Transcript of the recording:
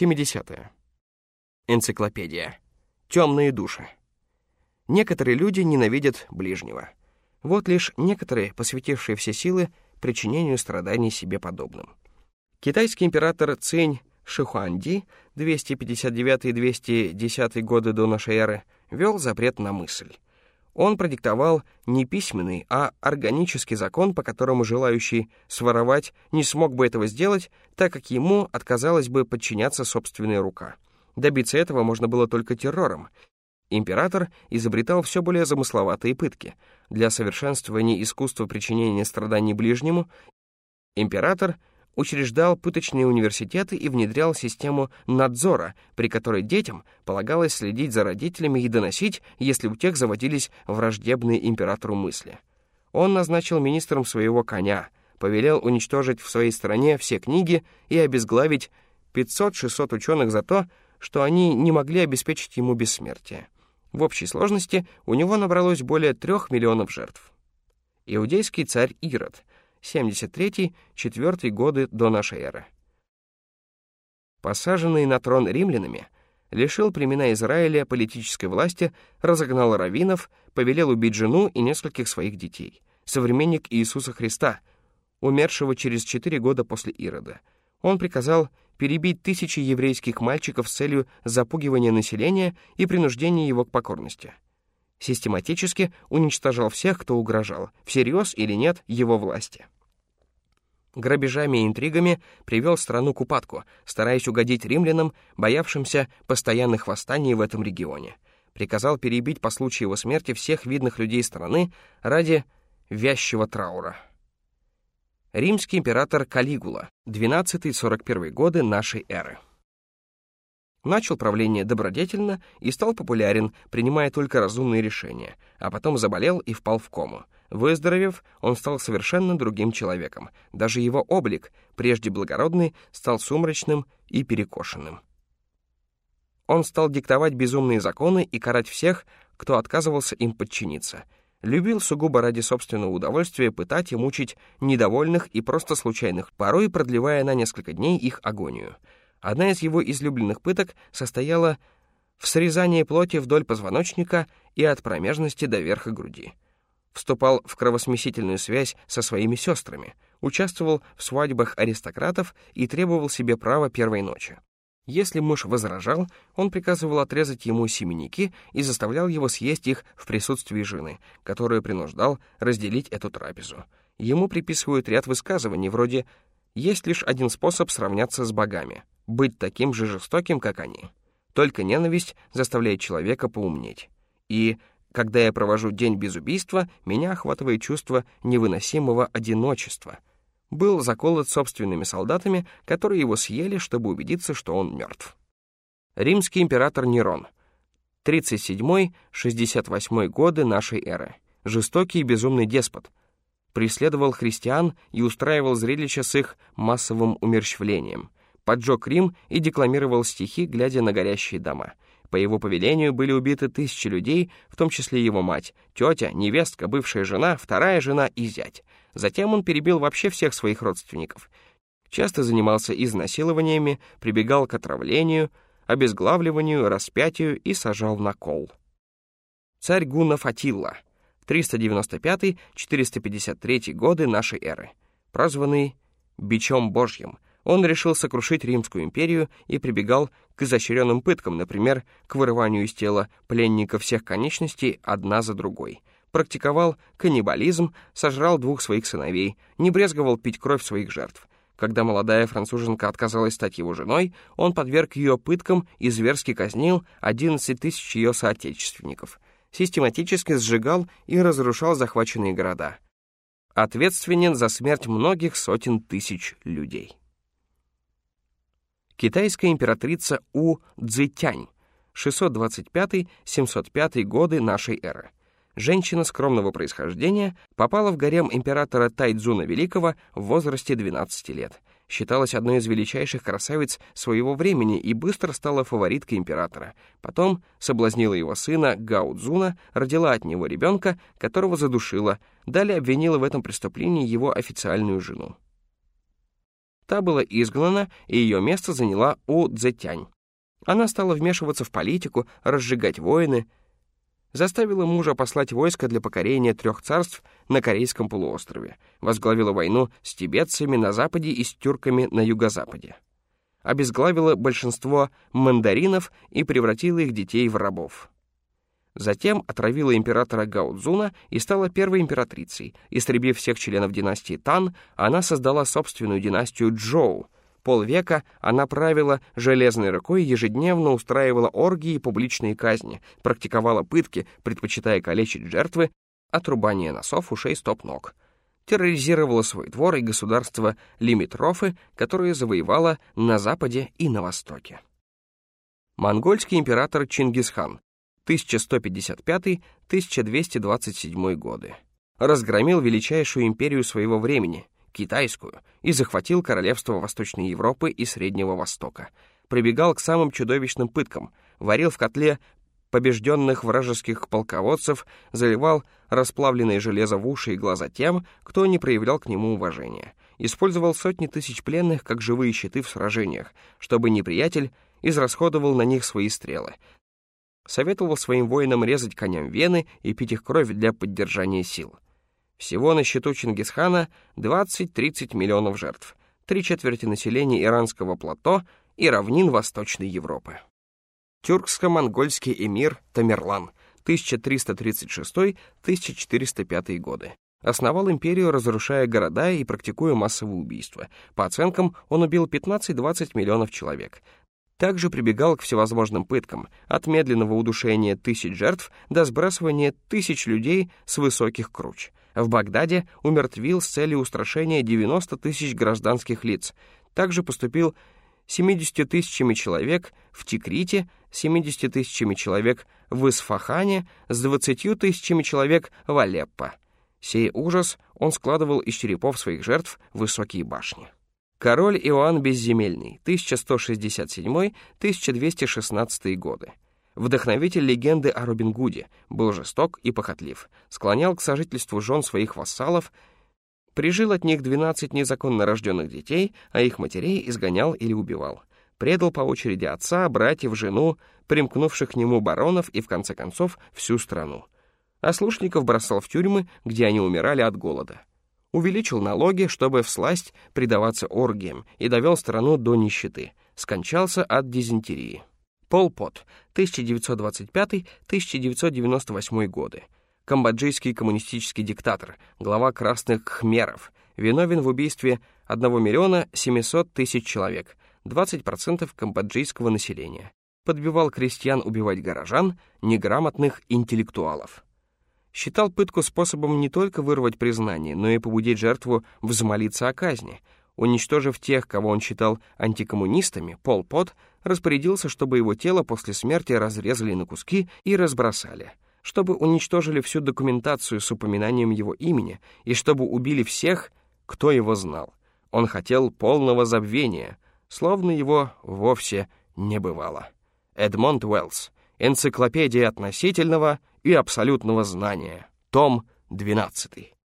70. Энциклопедия. Темные души. Некоторые люди ненавидят ближнего. Вот лишь некоторые, посвятившие все силы причинению страданий себе подобным. Китайский император Цинь Шихуанди 259-210 годы до нашей эры вел запрет на мысль. Он продиктовал не письменный, а органический закон, по которому желающий своровать не смог бы этого сделать, так как ему отказалась бы подчиняться собственная рука. Добиться этого можно было только террором. Император изобретал все более замысловатые пытки. Для совершенствования искусства причинения страданий ближнему император учреждал пыточные университеты и внедрял систему надзора, при которой детям полагалось следить за родителями и доносить, если у тех заводились враждебные императору мысли. Он назначил министром своего коня, повелел уничтожить в своей стране все книги и обезглавить 500-600 ученых за то, что они не могли обеспечить ему бессмертие. В общей сложности у него набралось более трех миллионов жертв. Иудейский царь Ирод — 73-4 годы до нашей эры. Посаженный на трон римлянами, лишил племена Израиля политической власти, разогнал раввинов, повелел убить жену и нескольких своих детей. Современник Иисуса Христа, умершего через 4 года после Ирода. Он приказал перебить тысячи еврейских мальчиков с целью запугивания населения и принуждения его к покорности. Систематически уничтожал всех, кто угрожал, всерьез или нет, его власти грабежами и интригами привел страну к упадку, стараясь угодить римлянам, боявшимся постоянных восстаний в этом регионе. Приказал перебить по случаю его смерти всех видных людей страны ради вязчего траура. Римский император Калигула, 12-41 годы нашей эры. Начал правление добродетельно и стал популярен, принимая только разумные решения, а потом заболел и впал в кому — Выздоровев, он стал совершенно другим человеком. Даже его облик, прежде благородный, стал сумрачным и перекошенным. Он стал диктовать безумные законы и карать всех, кто отказывался им подчиниться. Любил сугубо ради собственного удовольствия пытать и мучить недовольных и просто случайных, порой продлевая на несколько дней их агонию. Одна из его излюбленных пыток состояла в срезании плоти вдоль позвоночника и от промежности до верха груди вступал в кровосмесительную связь со своими сестрами, участвовал в свадьбах аристократов и требовал себе права первой ночи. Если муж возражал, он приказывал отрезать ему семенники и заставлял его съесть их в присутствии жены, которую принуждал разделить эту трапезу. Ему приписывают ряд высказываний вроде «Есть лишь один способ сравняться с богами — быть таким же жестоким, как они. Только ненависть заставляет человека поумнеть». И когда я провожу день без убийства, меня охватывает чувство невыносимого одиночества. Был заколот собственными солдатами, которые его съели, чтобы убедиться, что он мертв. Римский император Нерон. 37-68 годы нашей эры. Жестокий и безумный деспот. Преследовал христиан и устраивал зрелища с их массовым умерщвлением. Поджег Рим и декламировал стихи, глядя на горящие дома — по его повелению были убиты тысячи людей, в том числе его мать, тетя, невестка, бывшая жена, вторая жена и зять. Затем он перебил вообще всех своих родственников. Часто занимался изнасилованиями, прибегал к отравлению, обезглавливанию, распятию и сажал на кол. Царь Гуннов Атилла, 395-453 годы нашей эры, прозванный «Бичом Божьим», он решил сокрушить Римскую империю и прибегал к изощренным пыткам, например, к вырыванию из тела пленника всех конечностей одна за другой. Практиковал каннибализм, сожрал двух своих сыновей, не брезговал пить кровь своих жертв. Когда молодая француженка отказалась стать его женой, он подверг ее пыткам и зверски казнил 11 тысяч ее соотечественников. Систематически сжигал и разрушал захваченные города. Ответственен за смерть многих сотен тысяч людей китайская императрица У Цзитянь, 625-705 годы нашей эры. Женщина скромного происхождения попала в гарем императора Тайцзуна Великого в возрасте 12 лет. Считалась одной из величайших красавиц своего времени и быстро стала фавориткой императора. Потом соблазнила его сына Гао Цзуна, родила от него ребенка, которого задушила, далее обвинила в этом преступлении его официальную жену. Та была изгнана, и ее место заняла У Цзэтянь. Она стала вмешиваться в политику, разжигать войны, заставила мужа послать войско для покорения трех царств на Корейском полуострове, возглавила войну с тибетцами на западе и с тюрками на юго-западе, обезглавила большинство мандаринов и превратила их детей в рабов. Затем отравила императора Гаудзуна и стала первой императрицей. Истребив всех членов династии Тан, она создала собственную династию Джоу — Полвека она правила железной рукой, ежедневно устраивала оргии и публичные казни, практиковала пытки, предпочитая калечить жертвы, отрубание носов, ушей, стоп-ног. Терроризировала свой двор и государство Лимитрофы, которые завоевала на западе и на востоке. Монгольский император Чингисхан, 1155-1227 годы. Разгромил величайшую империю своего времени — китайскую, и захватил королевство Восточной Европы и Среднего Востока. Прибегал к самым чудовищным пыткам, варил в котле побежденных вражеских полководцев, заливал расплавленное железо в уши и глаза тем, кто не проявлял к нему уважения. Использовал сотни тысяч пленных как живые щиты в сражениях, чтобы неприятель израсходовал на них свои стрелы. Советовал своим воинам резать коням вены и пить их кровь для поддержания сил. Всего на счету Чингисхана 20-30 миллионов жертв, три четверти населения иранского плато и равнин Восточной Европы. Тюркско-монгольский эмир Тамерлан, 1336-1405 годы. Основал империю, разрушая города и практикуя массовые убийства. По оценкам, он убил 15-20 миллионов человек. Также прибегал к всевозможным пыткам, от медленного удушения тысяч жертв до сбрасывания тысяч людей с высоких круч. В Багдаде умертвил с целью устрашения 90 тысяч гражданских лиц. Также поступил 70 тысячами человек в Тикрите, 70 тысячами человек в Исфахане, с 20 тысячами человек в Алеппо. Сей ужас он складывал из черепов своих жертв высокие башни. Король Иоанн Безземельный, 1167-1216 годы вдохновитель легенды о Робин Гуде, был жесток и похотлив, склонял к сожительству жен своих вассалов, прижил от них 12 незаконно рожденных детей, а их матерей изгонял или убивал, предал по очереди отца, братьев, жену, примкнувших к нему баронов и, в конце концов, всю страну. А слушников бросал в тюрьмы, где они умирали от голода. Увеличил налоги, чтобы всласть предаваться оргиям, и довел страну до нищеты. Скончался от дизентерии. Пол Пот, 1925-1998 годы. Камбоджийский коммунистический диктатор, глава красных хмеров, виновен в убийстве 1 миллиона 700 тысяч человек, 20% камбоджийского населения. Подбивал крестьян убивать горожан, неграмотных интеллектуалов. Считал пытку способом не только вырвать признание, но и побудить жертву взмолиться о казни. Уничтожив тех, кого он считал антикоммунистами, Пол Пот распорядился, чтобы его тело после смерти разрезали на куски и разбросали, чтобы уничтожили всю документацию с упоминанием его имени и чтобы убили всех, кто его знал. Он хотел полного забвения, словно его вовсе не бывало. Эдмонд Уэллс. Энциклопедия относительного и абсолютного знания. Том 12.